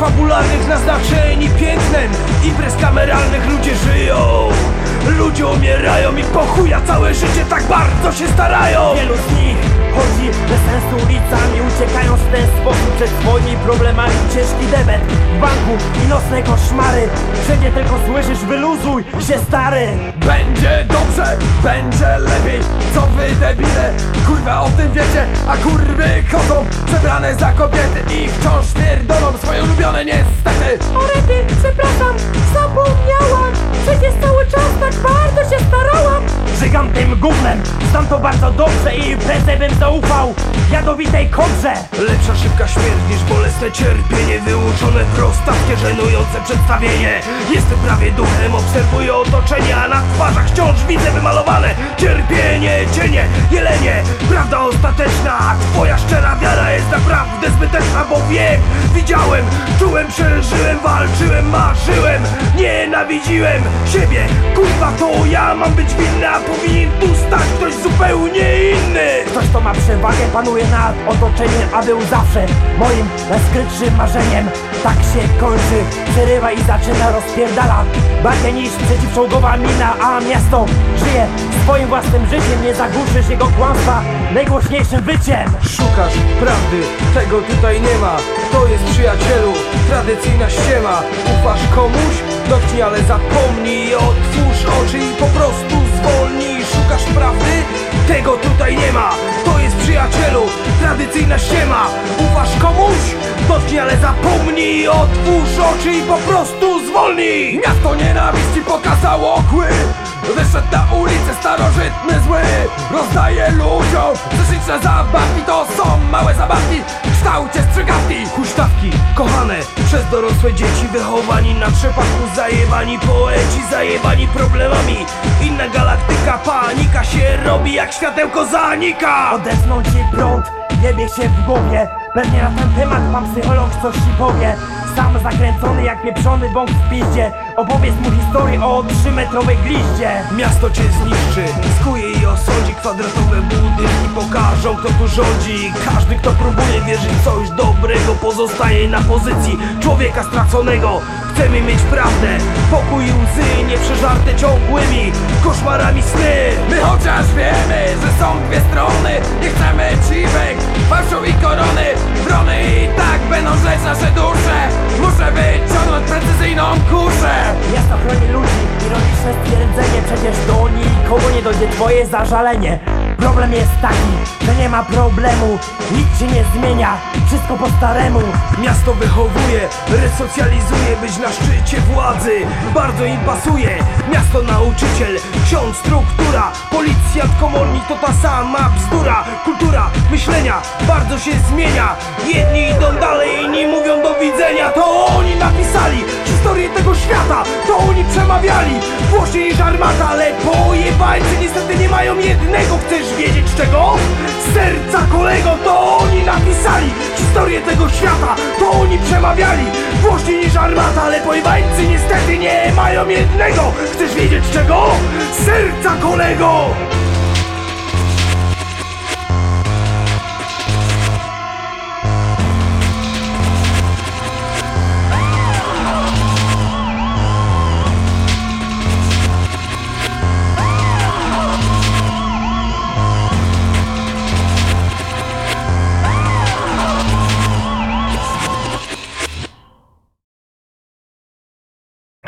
fabularnych naznaczeni pięknem Imprez kameralnych ludzie żyją. Ludzie umierają i po chuja całe życie tak bardzo się starają. Wielu z nich chodzi bez sensu ulicami Uciekając w ten sposób przed swoimi problemami. Ciężki debet. w banku i nocne koszmary. Wszędzie tylko słyszysz wyluzuj się stary. Będzie dobrze, będzie lepiej. Co wy debile, kurwa o tym wiecie. A kurwy chodzą przebrane za kobiety I wciąż pierdolą swoje ulubione niestety. Orety, przepraszam, zapomniałam. Przecież cały czas Żygam tym gównem, znam to bardzo dobrze I prędzej bym zaufał jadowitej kodrze Lepsza szybka śmierć niż bolesne cierpienie. Wyuczone prostackie, żenujące przedstawienie. Jestem prawie duchem, obserwuję otoczenie A na twarzach wciąż widzę wymalowane Cierpienie, cienie, jelenie. Prawda ostateczna, twoja szczera wiara jest naprawdę zbyteczna Bo wiem, widziałem, czułem, przeżyłem, walczyłem, marzyłem Nienawidziłem siebie. Kurwa to ja mam być winny, a powinien tu stać ktoś zupełnie inny Ktoś, kto ma przewagę, panuje nad otoczeniem, a był zawsze moim najskrytszym marzeniem. Tak się kończy, przerywa i zaczyna rozpierdala. Bardziej niż przeciwczołgowa mina, a miasto żyje swoim własnym życiem. Nie zagłuszysz jego kłamstwa najgłośniejszym wyciem. Szukasz prawdy, tego tutaj nie ma To jest przyjacielu, tradycyjna ściema Ufasz komuś? Dotknij, ale zapomnij Otwórz oczy i po prostu zwolnij Szukasz prawdy? Tego tutaj nie ma. To jest przyjacielu, tradycyjna ściema. Ufasz komuś? Dotknij, ale zapomnij. Otwórz oczy i po prostu zwolnij. Miasto nienawiści pokazało kły Wyszedł na ulicę starożytny zły. Rozdaje ludziom Zeszliczne zabawki. To są małe zabawki W kształcie strzygawki Huśtawki, kochane przez dorosłe dzieci Wychowani na trzepaku Zajebani poeci, zajebani problemami. Inna galaktyka, panika się robi Jak światełko zanika. Odetchnął ci prąd, jebie się w głowie. Pewnie na ten temat pan psycholog coś ci powie Sam zakręcony jak pieprzony bąk w piździe. Opowiedz mu historię o trzymetrowej gliździe. Miasto cię zniszczy, skuje i osądzi Kwadratowe budynki pokażą kto tu rządzi. Każdy kto próbuje wierzyć w coś dobrego Pozostaje na pozycji człowieka straconego. Chcemy mieć prawdę, pokój i łzy Nieprzeżarte ciągłymi koszmarami sny. My chociaż wiemy, że są dwie strony Nie chcemy ciwek, fałszu i korony. Drony i tak będą żreć nasze dusze Muszę wyciągnąć precyzyjną kuszę. Miasto chroni ludzi, ironiczne stwierdzenie Przecież do nikogo nie dojdzie twoje zażalenie. Problem jest taki, że nie ma problemu. Nic się nie zmienia, wszystko po staremu. Miasto wychowuje, resocjalizuje Być na szczycie władzy. Bardzo im pasuje. Miasto nauczyciel, ksiądz struktura. Policjant, komornik to ta sama bzdura. Kultura myślenia bardzo się zmienia. Jedni widzenia To oni napisali historię tego świata. To oni przemawiali. Głośniej niż armata, ale pojebańcy niestety nie mają jednego. Chcesz wiedzieć czego? Serca kolego, to oni napisali historię tego świata. To oni przemawiali. Głośniej niż armata Ale pojebańcy niestety nie mają jednego. Chcesz wiedzieć czego? Serca kolego!